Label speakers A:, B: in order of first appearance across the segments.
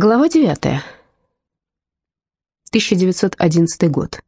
A: Глава 9. 1911 год.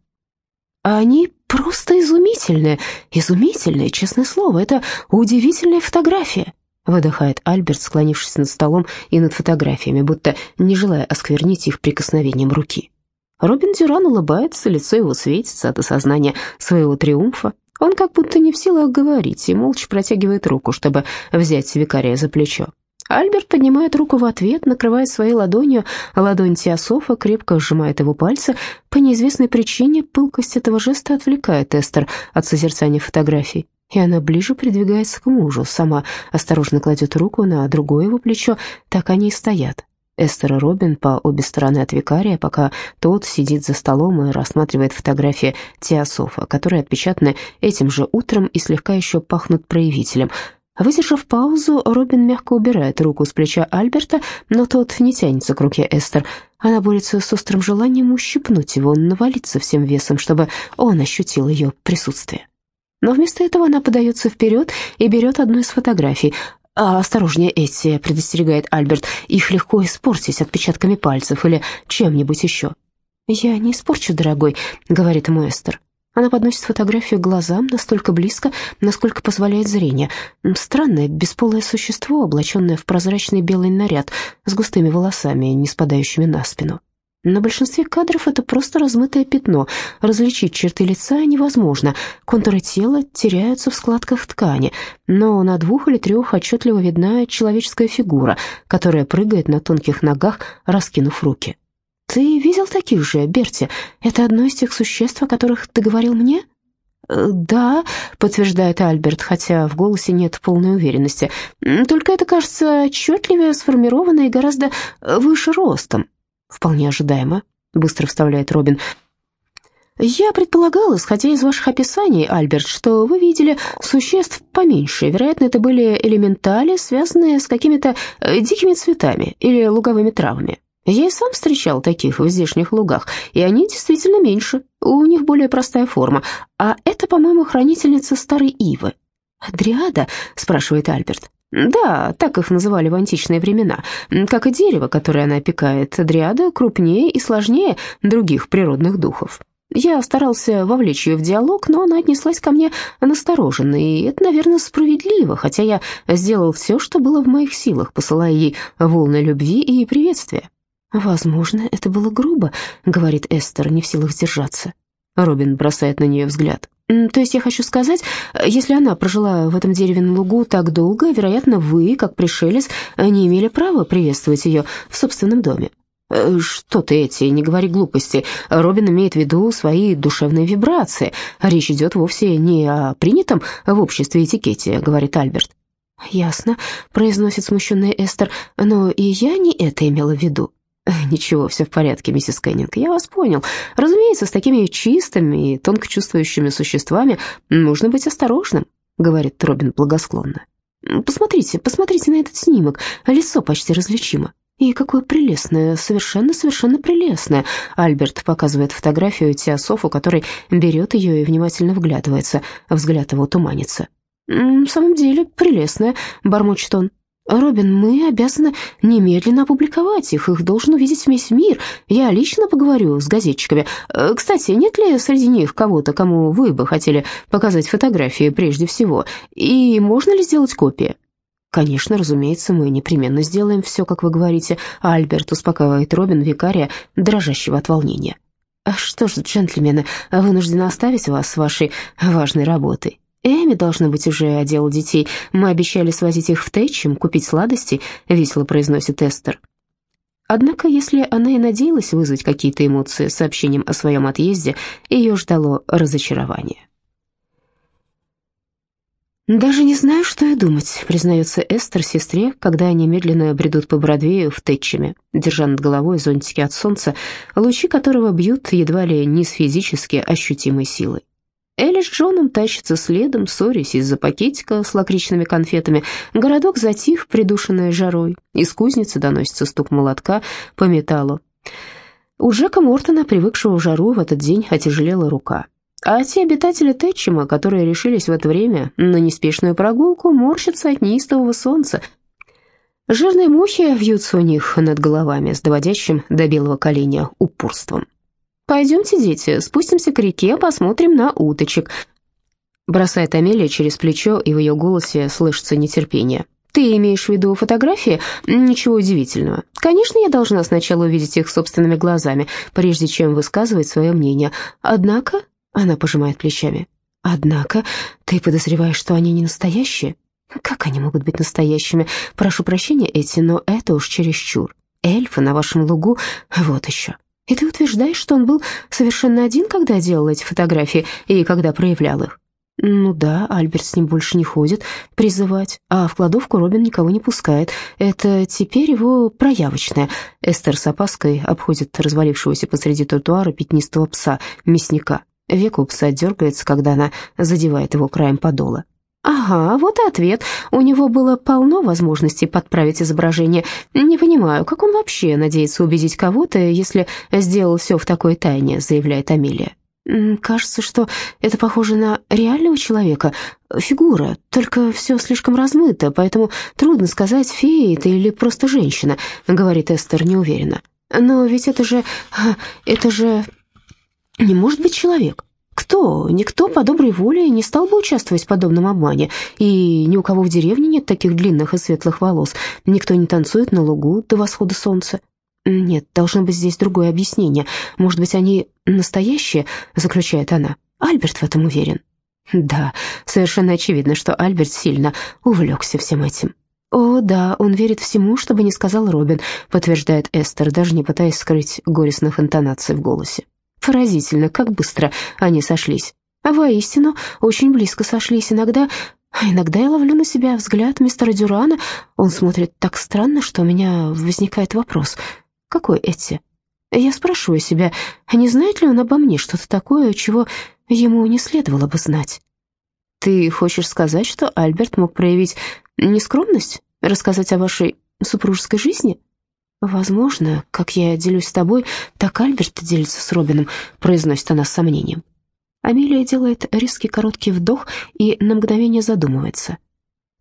A: Они просто изумительные, изумительные, честное слово, это удивительная фотография, выдыхает Альберт, склонившись над столом и над фотографиями, будто не желая осквернить их прикосновением руки. Робин Дюран улыбается, лицо его светится от осознания своего триумфа. Он как будто не в силах говорить и молча протягивает руку, чтобы взять викария за плечо. Альберт поднимает руку в ответ, накрывает своей ладонью. Ладонь Теософа, крепко сжимает его пальцы. По неизвестной причине пылкость этого жеста отвлекает Эстер от созерцания фотографий, и она ближе придвигается к мужу, сама осторожно кладет руку на другое его плечо, так они и стоят. Эстер и Робин по обе стороны от викария, пока тот сидит за столом и рассматривает фотографии Теософа, которые отпечатаны этим же утром и слегка еще пахнут проявителем – Выдержав паузу, Робин мягко убирает руку с плеча Альберта, но тот не тянется к руке Эстер. Она борется с острым желанием ущипнуть его, навалиться всем весом, чтобы он ощутил ее присутствие. Но вместо этого она подается вперед и берет одну из фотографий. «А, «Осторожнее, Эти», — предостерегает Альберт, — «их легко испортить отпечатками пальцев или чем-нибудь еще». «Я не испорчу, дорогой», — говорит ему Эстер. Она подносит фотографию глазам настолько близко, насколько позволяет зрение. Странное, бесполое существо, облаченное в прозрачный белый наряд, с густыми волосами, не спадающими на спину. На большинстве кадров это просто размытое пятно. Различить черты лица невозможно. Контуры тела теряются в складках ткани, но на двух или трех отчетливо видна человеческая фигура, которая прыгает на тонких ногах, раскинув руки. «Ты видел таких же, Берти? Это одно из тех существ, о которых ты говорил мне?» «Э, «Да», — подтверждает Альберт, хотя в голосе нет полной уверенности. «Только это кажется отчетливее сформировано и гораздо выше ростом». «Вполне ожидаемо», — быстро вставляет Робин. «Я предполагал, исходя из ваших описаний, Альберт, что вы видели существ поменьше. Вероятно, это были элементали, связанные с какими-то э, дикими цветами или луговыми травами. Я и сам встречал таких в здешних лугах, и они действительно меньше, у них более простая форма. А это, по-моему, хранительница старой ивы. «Дриада?» — спрашивает Альберт. «Да, так их называли в античные времена. Как и дерево, которое она опекает, дриада крупнее и сложнее других природных духов». Я старался вовлечь ее в диалог, но она отнеслась ко мне настороженно, и это, наверное, справедливо, хотя я сделал все, что было в моих силах, посылая ей волны любви и приветствия. «Возможно, это было грубо», — говорит Эстер, не в силах сдержаться. Робин бросает на нее взгляд. «То есть я хочу сказать, если она прожила в этом дереве на лугу так долго, вероятно, вы, как пришелец, не имели права приветствовать ее в собственном доме». «Э, «Что ты эти, не говори глупости. Робин имеет в виду свои душевные вибрации. Речь идет вовсе не о принятом в обществе этикете», — говорит Альберт. «Ясно», — произносит смущенная Эстер, «но и я не это имела в виду». «Ничего, все в порядке, миссис Кеннинг, я вас понял. Разумеется, с такими чистыми и тонко чувствующими существами нужно быть осторожным», — говорит Робин благосклонно. «Посмотрите, посмотрите на этот снимок, лицо почти различимо». «И какое прелестное, совершенно-совершенно прелестное!» Альберт показывает фотографию Теософу, который берет ее и внимательно вглядывается. Взгляд его туманится. «В самом деле прелестное», — бормочет он. «Робин, мы обязаны немедленно опубликовать их, их должен увидеть весь мир. Я лично поговорю с газетчиками. Э, кстати, нет ли среди них кого-то, кому вы бы хотели показать фотографии прежде всего? И можно ли сделать копии?» «Конечно, разумеется, мы непременно сделаем все, как вы говорите», Альберт успокаивает Робин, викария, дрожащего от волнения. «А «Что ж, джентльмены, вынуждены оставить вас с вашей важной работой. Эми, должно быть, уже одела детей. Мы обещали свозить их в Тэтчем, купить сладости», — весело произносит Эстер. Однако, если она и надеялась вызвать какие-то эмоции сообщением о своем отъезде, ее ждало разочарование. «Даже не знаю, что и думать», — признается Эстер сестре, когда они медленно бредут по Бродвею в Тэтчеме, держа над головой зонтики от солнца, лучи которого бьют едва ли не с физически ощутимой силой. Элли с Джоном тащатся следом, ссорясь из-за пакетика с лакричными конфетами. Городок затих, придушенный жарой. Из кузницы доносится стук молотка по металлу. У Джека Мортона, привыкшего в жару, в этот день отяжелела рука. А те обитатели Тэтчема, которые решились в это время на неспешную прогулку, морщатся от неистового солнца. Жирные мухи вьются у них над головами с доводящим до белого коленя упорством. «Пойдемте, дети, спустимся к реке, посмотрим на уточек», бросает Амелия через плечо, и в ее голосе слышится нетерпение. «Ты имеешь в виду фотографии? Ничего удивительного. Конечно, я должна сначала увидеть их собственными глазами, прежде чем высказывать свое мнение. Однако...» — она пожимает плечами. «Однако ты подозреваешь, что они не настоящие?» «Как они могут быть настоящими? Прошу прощения, Эти, но это уж чересчур. Эльфы на вашем лугу — вот еще. И ты утверждаешь, что он был совершенно один, когда делал эти фотографии и когда проявлял их?» «Ну да, Альберт с ним больше не ходит призывать, а в кладовку Робин никого не пускает. Это теперь его проявочная». Эстер с опаской обходит развалившегося посреди тротуара пятнистого пса, мясника. Века у пса дергается, когда она задевает его краем подола. «Ага, вот и ответ. У него было полно возможностей подправить изображение. Не понимаю, как он вообще надеется убедить кого-то, если сделал все в такой тайне», заявляет Амелия. «Кажется, что это похоже на реального человека, фигура, только все слишком размыто, поэтому трудно сказать, фея это или просто женщина», говорит Эстер неуверенно. «Но ведь это же... это же... не может быть человек». Кто? Никто по доброй воле не стал бы участвовать в подобном обмане, и ни у кого в деревне нет таких длинных и светлых волос, никто не танцует на лугу до восхода солнца. Нет, должно быть здесь другое объяснение. Может быть, они настоящие, заключает она. Альберт в этом уверен. Да, совершенно очевидно, что Альберт сильно увлекся всем этим. «О, да, он верит всему, что бы ни сказал Робин», подтверждает Эстер, даже не пытаясь скрыть горестных интонаций в голосе. Поразительно, как быстро они сошлись. А воистину, очень близко сошлись. Иногда, иногда я ловлю на себя взгляд мистера Дюрана. Он смотрит так странно, что у меня возникает вопрос. Какой Эти? Я спрашиваю себя, не знает ли он обо мне что-то такое, чего ему не следовало бы знать? Ты хочешь сказать, что Альберт мог проявить нескромность, рассказать о вашей супружеской жизни? «Возможно, как я делюсь с тобой, так Альберт делится с Робином», — произносит она с сомнением. Амелия делает резкий короткий вдох и на мгновение задумывается.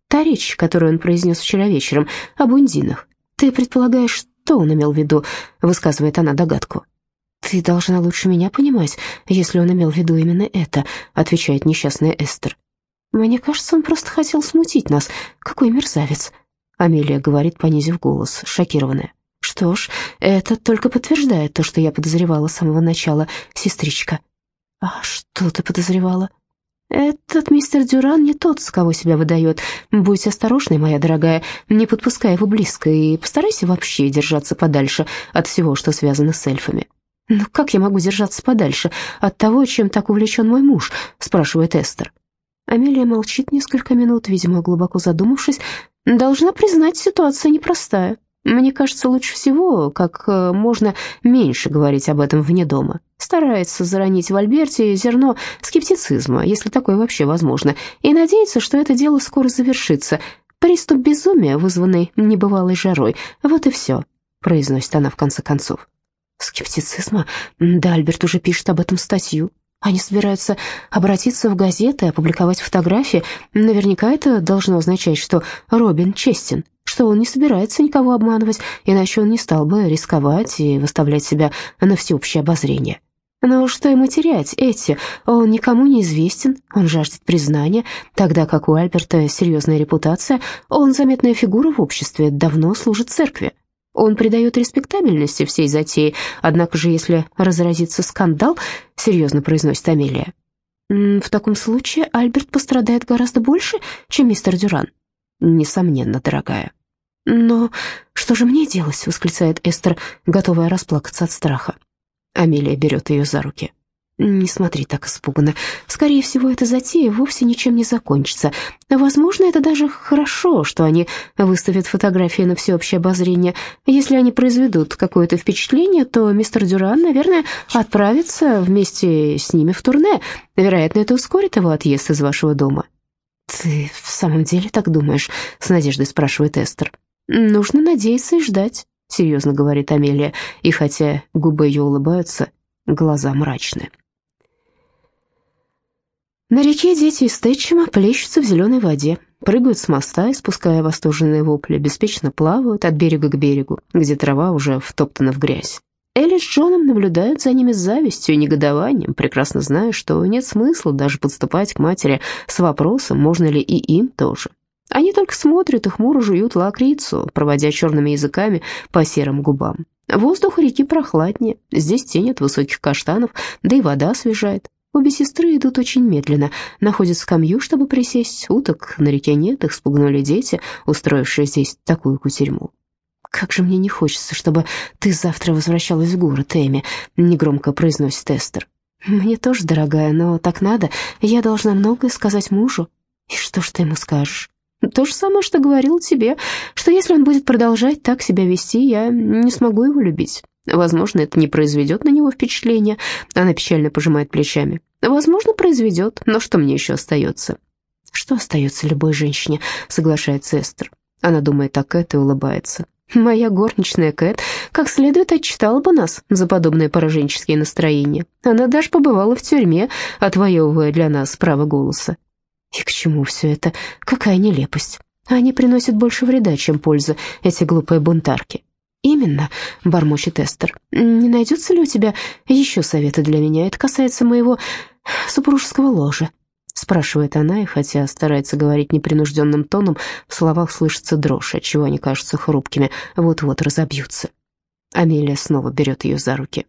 A: «Та речь, которую он произнес вчера вечером, об ундинах. Ты предполагаешь, что он имел в виду?» — высказывает она догадку. «Ты должна лучше меня понимать, если он имел в виду именно это», — отвечает несчастная Эстер. «Мне кажется, он просто хотел смутить нас. Какой мерзавец!» Амелия говорит, понизив голос, шокированная. Что ж, это только подтверждает то, что я подозревала с самого начала, сестричка. А что ты подозревала? Этот мистер Дюран не тот, с кого себя выдает. Будь осторожной, моя дорогая, не подпускай его близко и постарайся вообще держаться подальше от всего, что связано с эльфами. «Ну как я могу держаться подальше от того, чем так увлечен мой муж?» — спрашивает Эстер. Амелия молчит несколько минут, видимо, глубоко задумавшись. «Должна признать, ситуация непростая. Мне кажется, лучше всего как э, можно меньше говорить об этом вне дома. Старается заронить в Альберте зерно скептицизма, если такое вообще возможно, и надеется, что это дело скоро завершится. Приступ безумия, вызванный небывалой жарой, вот и все, произносит она в конце концов. Скептицизма? Да, Альберт уже пишет об этом статью. Они собираются обратиться в газеты, опубликовать фотографии. Наверняка это должно означать, что Робин честен что он не собирается никого обманывать, иначе он не стал бы рисковать и выставлять себя на всеобщее обозрение. Но что ему терять, эти? Он никому не известен, он жаждет признания, тогда как у Альберта серьезная репутация, он заметная фигура в обществе, давно служит церкви. Он придает респектабельности всей затее, однако же, если разразится скандал, серьезно произносит Амелия, в таком случае Альберт пострадает гораздо больше, чем мистер Дюран. Несомненно, дорогая. «Но что же мне делать?» — восклицает Эстер, готовая расплакаться от страха. Амелия берет ее за руки. «Не смотри так испуганно. Скорее всего, эта затея вовсе ничем не закончится. Возможно, это даже хорошо, что они выставят фотографии на всеобщее обозрение. Если они произведут какое-то впечатление, то мистер Дюран, наверное, отправится вместе с ними в турне. Вероятно, это ускорит его отъезд из вашего дома». «Ты в самом деле так думаешь?» — с надеждой спрашивает Эстер. «Нужно надеяться и ждать», — серьезно говорит Амелия, и хотя губы ее улыбаются, глаза мрачные. На реке дети из Тэтчема плещутся в зеленой воде. прыгают с моста, испуская восторженные вопли, беспечно плавают от берега к берегу, где трава уже втоптана в грязь. Элли с Джоном наблюдают за ними с завистью и негодованием, прекрасно зная, что нет смысла даже подступать к матери с вопросом, можно ли и им тоже. Они только смотрят и хмуро жуют лакрицу, проводя черными языками по серым губам. Воздух реки прохладнее, здесь тень от высоких каштанов, да и вода освежает. Обе сестры идут очень медленно, находят скамью, чтобы присесть. Уток на реке нет, их спугнули дети, устроившие здесь такую кутерьму. «Как же мне не хочется, чтобы ты завтра возвращалась в город, Эми», — негромко произносит Эстер. «Мне тоже, дорогая, но так надо. Я должна многое сказать мужу. И что ж ты ему скажешь?» То же самое, что говорил тебе, что если он будет продолжать так себя вести, я не смогу его любить. Возможно, это не произведет на него впечатления. Она печально пожимает плечами. Возможно, произведет, но что мне еще остается? Что остается любой женщине, соглашается Эстер. Она думает о Кэт и улыбается. Моя горничная Кэт как следует отчитала бы нас за подобные пораженческие настроения. Она даже побывала в тюрьме, отвоевывая для нас право голоса. И к чему все это? Какая нелепость. Они приносят больше вреда, чем пользы, эти глупые бунтарки. «Именно», — бормочет Эстер. «Не найдется ли у тебя еще советы для меня? Это касается моего супружеского ложа». Спрашивает она, и хотя старается говорить непринужденным тоном, в словах слышится дрожь, отчего они кажутся хрупкими, вот-вот разобьются. Амелия снова берет ее за руки.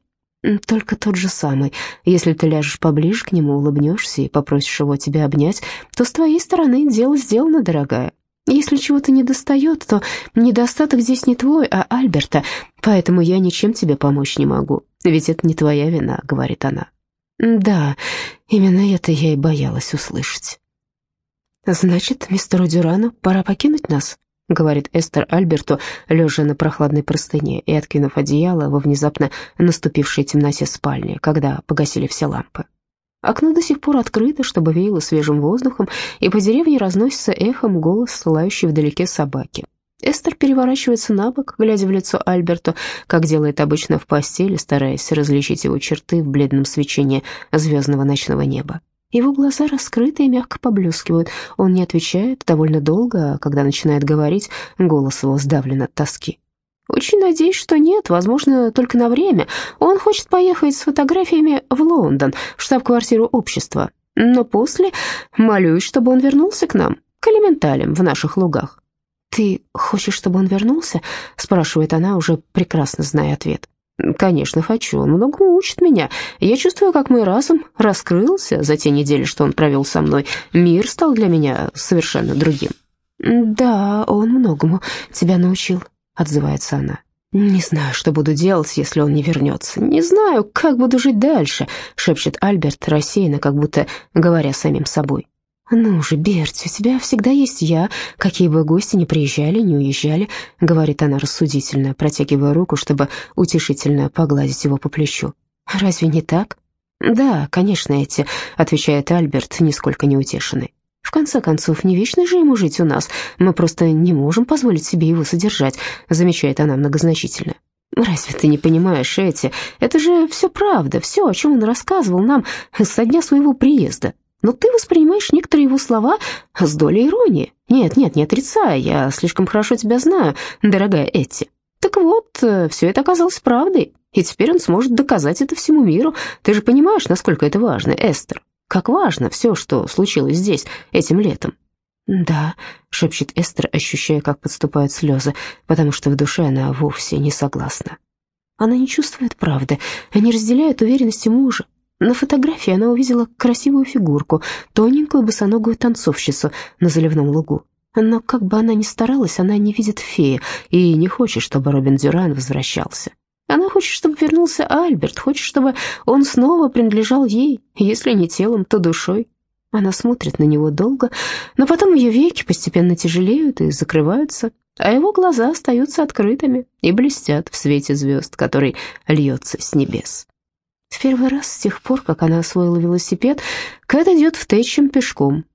A: Только тот же самый. Если ты ляжешь поближе к нему, улыбнешься и попросишь его тебя обнять, то с твоей стороны дело сделано, дорогая. Если чего-то не достает, то недостаток здесь не твой, а Альберта, поэтому я ничем тебе помочь не могу. Ведь это не твоя вина, говорит она. Да, именно это я и боялась услышать. Значит, мистеру Дюрану пора покинуть нас, говорит Эстер Альберту, лежа на прохладной простыне и откинув одеяло во внезапно наступившей темноте спальни, когда погасили все лампы. Окно до сих пор открыто, чтобы веяло свежим воздухом, и по деревне разносится эхом голос, лающий вдалеке собаки. Эстер переворачивается на бок, глядя в лицо Альберту, как делает обычно в постели, стараясь различить его черты в бледном свечении звездного ночного неба. Его глаза раскрыты и мягко поблескивают. Он не отвечает довольно долго, а когда начинает говорить, голос его сдавлен от тоски. «Очень надеюсь, что нет, возможно, только на время. Он хочет поехать с фотографиями в Лондон, в штаб-квартиру общества. Но после молюсь, чтобы он вернулся к нам, к элементалям в наших лугах». «Ты хочешь, чтобы он вернулся?» — спрашивает она, уже прекрасно зная ответ. «Конечно, хочу. Он многому учит меня. Я чувствую, как мой разум раскрылся за те недели, что он провел со мной. Мир стал для меня совершенно другим». «Да, он многому тебя научил», — отзывается она. «Не знаю, что буду делать, если он не вернется. Не знаю, как буду жить дальше», — шепчет Альберт рассеянно, как будто говоря самим собой. «Ну же, Берти, у тебя всегда есть я, какие бы гости ни приезжали, не уезжали», — говорит она рассудительно, протягивая руку, чтобы утешительно погладить его по плечу. «Разве не так?» «Да, конечно, эти», — отвечает Альберт, нисколько не утешенный. «В конце концов, не вечно же ему жить у нас. Мы просто не можем позволить себе его содержать», — замечает она многозначительно. «Разве ты не понимаешь, Эти? Это же все правда, все, о чем он рассказывал нам со дня своего приезда но ты воспринимаешь некоторые его слова с долей иронии. Нет, нет, не отрицай, я слишком хорошо тебя знаю, дорогая Этти. Так вот, э, все это оказалось правдой, и теперь он сможет доказать это всему миру. Ты же понимаешь, насколько это важно, Эстер. Как важно все, что случилось здесь этим летом. «Да», — шепчет Эстер, ощущая, как подступают слезы, потому что в душе она вовсе не согласна. Она не чувствует правды, не разделяет уверенности мужа, на фотографии она увидела красивую фигурку, тоненькую босоногую танцовщицу на заливном лугу. Но как бы она ни старалась, она не видит феи и не хочет, чтобы Робин Дюран возвращался. Она хочет, чтобы вернулся Альберт, хочет, чтобы он снова принадлежал ей, если не телом, то душой. Она смотрит на него долго, но потом ее веки постепенно тяжелеют и закрываются, а его глаза остаются открытыми и блестят в свете звезд, который льется с небес. В первый раз с тех пор, как она освоила велосипед, Кэт идет в Тэтчем пешком.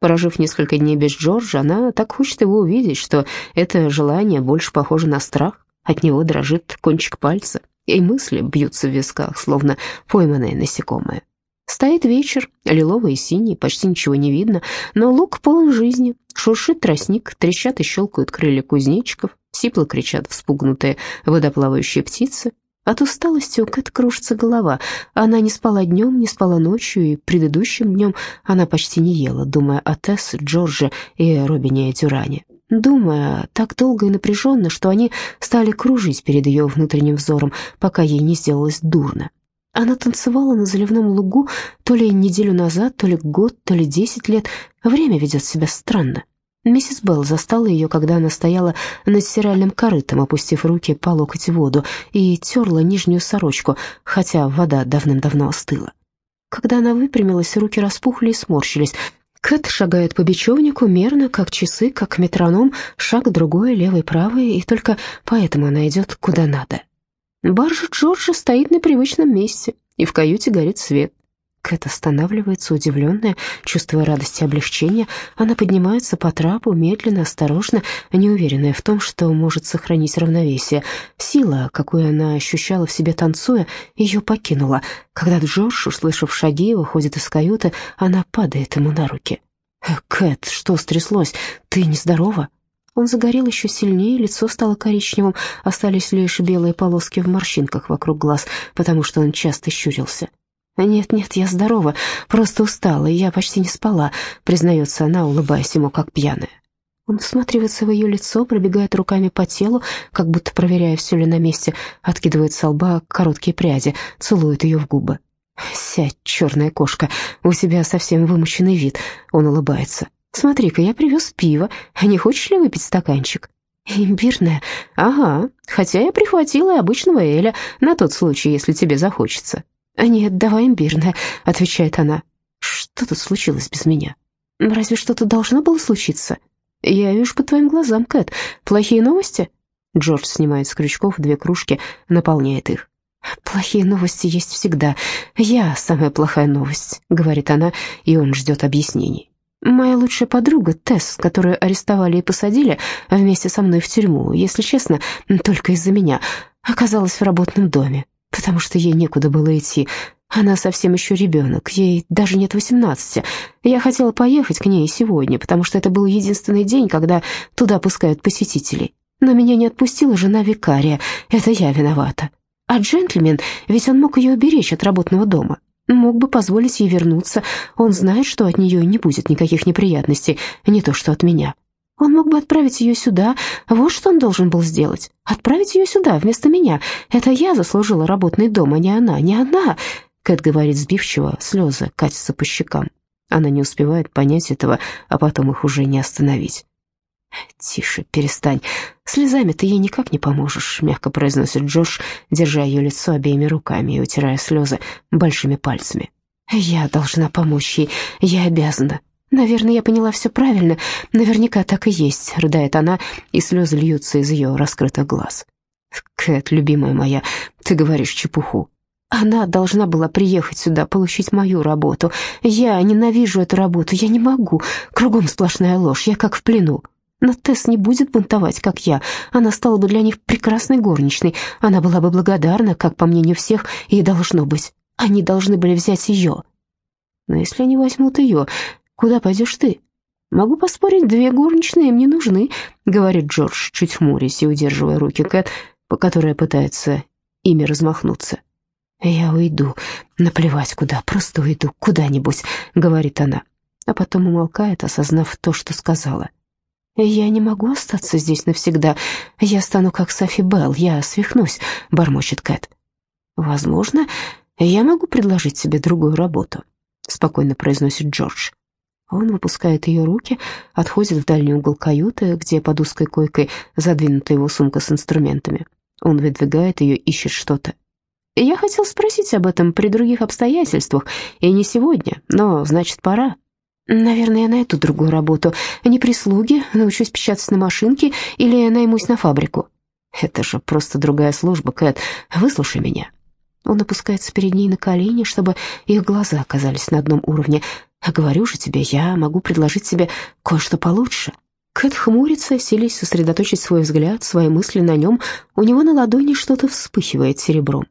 A: Прожив несколько дней без Джорджа, она так хочет его увидеть, что это желание больше похоже на страх. От него дрожит кончик пальца, и мысли бьются в висках, словно пойманные насекомые. Стоит вечер, лиловый и синий, почти ничего не видно, но луг полон жизни. Шуршит тростник, трещат и щелкают крылья кузнечиков, сипло кричат вспугнутые водоплавающие птицы. От усталости у Кэт кружится голова. Она не спала днем, не спала ночью, и предыдущим днем она почти не ела, думая о Тесс, Джордже и Робине Дюране. Думая так долго и напряженно, что они стали кружить перед ее внутренним взором, пока ей не сделалось дурно. Она танцевала на заливном лугу то ли неделю назад, то ли год, то ли десять лет. Время ведет себя странно. Миссис Белл застала ее, когда она стояла над стиральным корытом, опустив руки по локоть в воду, и терла нижнюю сорочку, хотя вода давным-давно остыла. Когда она выпрямилась, руки распухли и сморщились. Кэт шагает по бечевнику мерно, как часы, как метроном, шаг другой, левый, правый, и только поэтому она идет куда надо. Баржа Джорджа стоит на привычном месте, и в каюте горит свет. Кэт останавливается, удивленная, чувствуя радость и облегчение. Она поднимается по трапу, медленно, осторожно, неуверенная в том, что может сохранить равновесие. Сила, какую она ощущала в себе танцуя, ее покинула. Когда Джордж, услышав шаги, выходит из каюты, она падает ему на руки. «Кэт, что стряслось? Ты нездорова?» Он загорел еще сильнее, лицо стало коричневым, остались лишь белые полоски в морщинках вокруг глаз, потому что он часто щурился. «Нет-нет, я здорова, просто устала, и я почти не спала», признается она, улыбаясь ему, как пьяная. Он всматривается в ее лицо, пробегает руками по телу, как будто проверяя, все ли на месте, откидывает со лба короткие пряди, целует ее в губы. «Сядь, черная кошка, у тебя совсем вымученный вид», — он улыбается. Смотри-ка, я привез пиво. Не хочешь ли выпить стаканчик?» «Имбирное? Ага, хотя я прихватила и обычного Эля, на тот случай, если тебе захочется». «Нет, давай имбирное», — отвечает она. «Что тут случилось без меня? Разве что-то должно было случиться?» «Я вижу по твоим глазам, Кэт. Плохие новости?» Джордж снимает с крючков две кружки, наполняет их. «Плохие новости есть всегда. Я самая плохая новость», — говорит она, и он ждет объяснений. Моя лучшая подруга, Тесс, которую арестовали и посадили вместе со мной в тюрьму, если честно, только из-за меня, оказалась в работном доме, потому что ей некуда было идти. Она совсем еще ребенок, ей даже нет восемнадцати. Я хотела поехать к ней сегодня, потому что это был единственный день, когда туда пускают посетителей. Но меня не отпустила жена викария, это я виновата. А джентльмен, ведь он мог ее уберечь от работного дома. Мог бы позволить ей вернуться. Он знает, что от нее не будет никаких неприятностей, не то что от меня. Он мог бы отправить ее сюда. Вот что он должен был сделать. Отправить ее сюда вместо меня. Это я заслужила работный дом, а не она, не она. Кэт говорит сбивчиво, слезы катятся по щекам. Она не успевает понять этого, а потом их уже не остановить. «Тише, перестань. Слезами ты ей никак не поможешь», — мягко произносит Джош, держа ее лицо обеими руками и утирая слезы большими пальцами. «Я должна помочь ей. Я обязана. Наверное, я поняла все правильно. Наверняка так и есть», — рыдает она, и слезы льются из ее раскрытых глаз. «Кэт, любимая моя, ты говоришь чепуху. Она должна была приехать сюда, получить мою работу. Я ненавижу эту работу, я не могу. Кругом сплошная ложь, я как в плену». Но Тесс не будет бунтовать, как я. Она стала бы для них прекрасной горничной. Она была бы благодарна, как по мнению всех, и должно быть. Они должны были взять ее. Но если они возьмут ее, куда пойдешь ты? Могу поспорить, две горничные им не нужны, говорит Джордж, чуть хмурясь и удерживая руки Кэт, по которой пытается ими размахнуться. «Я уйду, наплевать куда, просто уйду куда-нибудь», — говорит она, а потом умолкает, осознав то, что сказала. «Я не могу остаться здесь навсегда. Я стану как Софи Белл, я свихнусь», — бормочет Кэт. «Возможно, я могу предложить себе другую работу», — спокойно произносит Джордж. Он выпускает ее руки, отходит в дальний угол каюты, где под узкой койкой задвинута его сумка с инструментами. Он выдвигает ее, ищет что-то. «Я хотел спросить об этом при других обстоятельствах, и не сегодня, но, значит, пора», Наверное, я найду другую работу. Не прислуги, научусь печатать на машинке или наймусь на фабрику. Это же просто другая служба, Кэт. Выслушай меня. Он опускается перед ней на колени, чтобы их глаза оказались на одном уровне. А говорю же тебе, я могу предложить тебе кое-что получше. Кэт хмурится, селись сосредоточить свой взгляд, свои мысли на нем. У него на ладони что-то вспыхивает серебром.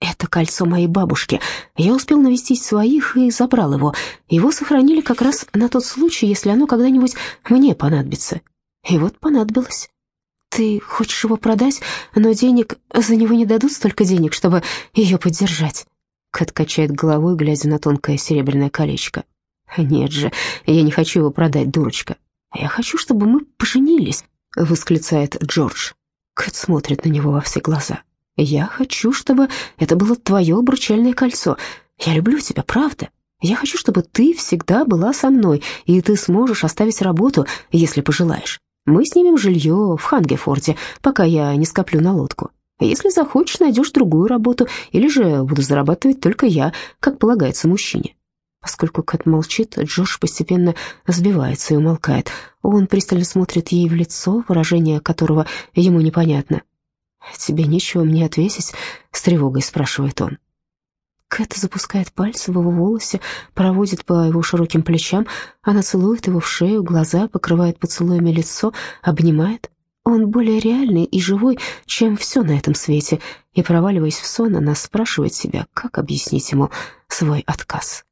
A: Это кольцо моей бабушки. Я успел навестить своих и забрал его. Его сохранили как раз на тот случай, если оно когда-нибудь мне понадобится. И вот понадобилось. Ты хочешь его продать, но денег за него не дадут столько денег, чтобы ее поддержать. Кэт качает головой, глядя на тонкое серебряное колечко. «Нет же, я не хочу его продать, дурочка. Я хочу, чтобы мы поженились», — восклицает Джордж. Кэт смотрит на него во все глаза. «Я хочу, чтобы это было твое обручальное кольцо. Я люблю тебя, правда. Я хочу, чтобы ты всегда была со мной, и ты сможешь оставить работу, если пожелаешь. Мы снимем жилье в Хангефорде, пока я не скоплю на лодку. Если захочешь, найдешь другую работу, или же буду зарабатывать только я, как полагается мужчине». Поскольку Кэт молчит, Джош постепенно сбивается и умолкает. Он пристально смотрит ей в лицо, выражение которого ему непонятно. «Тебе нечего мне ответить?» — с тревогой спрашивает он. Кэт запускает пальцы в его волосы, проводит по его широким плечам. Она целует его в шею, глаза, покрывает поцелуями лицо, обнимает. Он более реальный и живой, чем все на этом свете, и, проваливаясь в сон, она спрашивает себя, как объяснить ему свой отказ.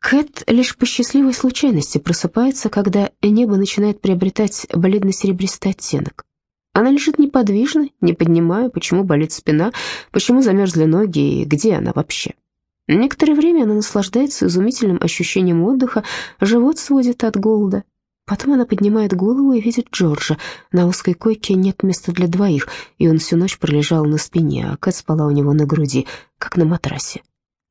A: Кэт лишь по счастливой случайности просыпается, когда небо начинает приобретать бледно-серебристый оттенок. Она лежит неподвижно, не поднимая, почему болит спина, почему замерзли ноги и где она вообще. Некоторое время она наслаждается изумительным ощущением отдыха, живот сводит от голода. Потом она поднимает голову и видит Джорджа. На узкой койке нет места для двоих, и он всю ночь пролежал на спине, а Кэт спала у него на груди, как на матрасе.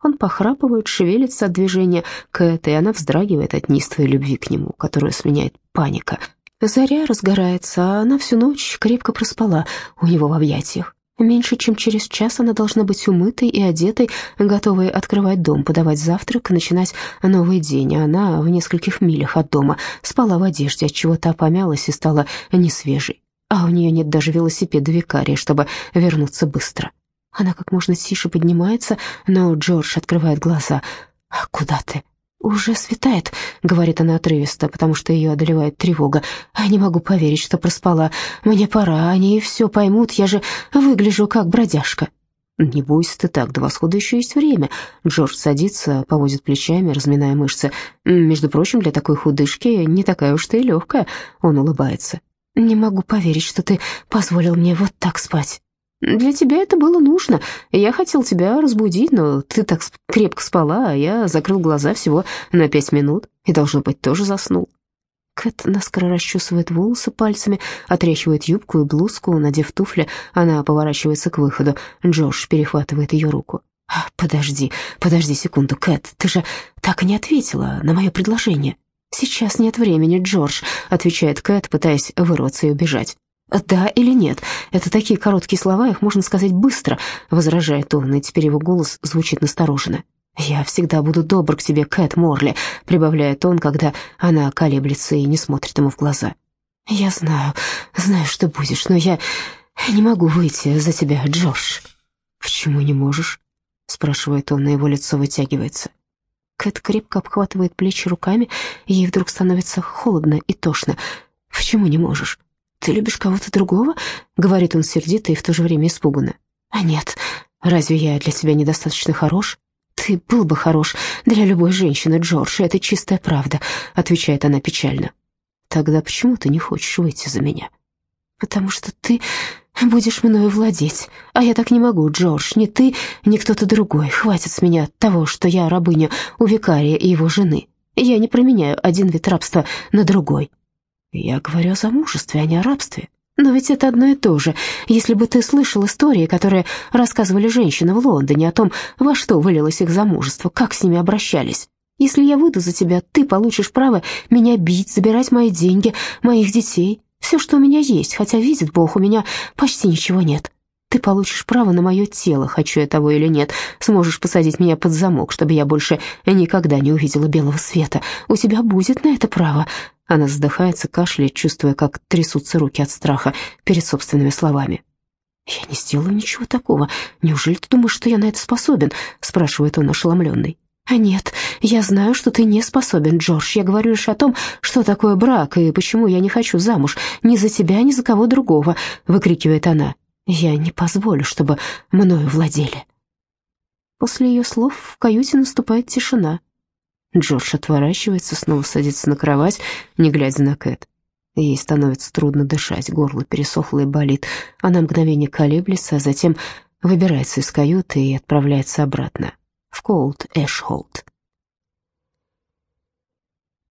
A: Он похрапывает, шевелится от движения Кэт, и она вздрагивает от неистовой любви к нему, которую сменяет паника. Заря разгорается, а она всю ночь крепко проспала у него в объятиях. Меньше чем через час она должна быть умытой и одетой, готовой открывать дом, подавать завтрак, начинать новый день, а она в нескольких милях от дома спала в одежде, отчего та помялась и стала несвежей. А у нее нет даже велосипеда викария, чтобы вернуться быстро. Она как можно тише поднимается, но Джордж открывает глаза. «А «Куда ты?» «Уже светает», — говорит она отрывисто, потому что ее одолевает тревога. «А не могу поверить, что проспала. Мне пора, они все поймут, я же выгляжу как бродяжка». «Не бойся ты так, до восхода еще есть время». Джордж садится, поводит плечами, разминая мышцы. «Между прочим, для такой худышки не такая уж ты и легкая». Он улыбается. «Не могу поверить, что ты позволил мне вот так спать». Для тебя это было нужно. Я хотел тебя разбудить, но ты так крепко спала, а я закрыл глаза всего на пять минут и, должно быть, тоже заснул. Кэт наскоро расчесывает волосы пальцами, отряхивает юбку и блузку, надев туфли, она поворачивается к выходу. Джордж перехватывает ее руку. «А, «Подожди, подожди секунду, Кэт, ты же так и не ответила на мое предложение». «Сейчас нет времени, Джордж», — отвечает Кэт, пытаясь вырваться и убежать. «Да или нет? Это такие короткие слова, их можно сказать быстро», — возражает он, и теперь его голос звучит настороженно. «Я всегда буду добр к тебе, Кэт Морли», — прибавляет он, когда она колеблется и не смотрит ему в глаза. «Я знаю, знаю, что будешь, но я не могу выйти за тебя, Джордж». «Почему не можешь?» — спрашивает он, на его лицо вытягивается. Кэт крепко обхватывает плечи руками, ей вдруг становится холодно и тошно. «Почему не можешь?» «Ты любишь кого-то другого?» — говорит он сердито и в то же время испуганно. «А нет, разве я для тебя недостаточно хорош?» «Ты был бы хорош для любой женщины, Джордж, и это чистая правда», — отвечает она печально. «Тогда почему ты не хочешь выйти за меня?» «Потому что ты будешь мною владеть, а я так не могу, Джордж, ни ты, ни кто-то другой. Хватит с меня того, что я рабыня у викария и его жены. Я не променяю один вид рабства на другой». Я говорю о замужестве, а не о рабстве. Но ведь это одно и то же. Если бы ты слышал истории, которые рассказывали женщины в Лондоне о том, во что вылилось их замужество, как с ними обращались. Если я выйду за тебя, ты получишь право меня бить, забирать мои деньги, моих детей, все, что у меня есть, хотя, видит Бог, у меня почти ничего нет. Ты получишь право на мое тело, хочу я того или нет. Сможешь посадить меня под замок, чтобы я больше никогда не увидела белого света. У тебя будет на это право. Она задыхается, кашляет, чувствуя, как трясутся руки от страха перед собственными словами. «Я не сделаю ничего такого. Неужели ты думаешь, что я на это способен?» — спрашивает он ошеломленный. «А нет, я знаю, что ты не способен, Джордж. Я говорю лишь о том, что такое брак и почему я не хочу замуж ни за тебя, ни за кого другого», — выкрикивает она. Я не позволю, чтобы мною владели. После ее слов в каюте наступает тишина. Джордж отворачивается, снова садится на кровать, не глядя на Кэт. Ей становится трудно дышать, горло пересохло и болит. Она мгновение колеблется, а затем выбирается из каюты и отправляется обратно в Колд Эшхолд.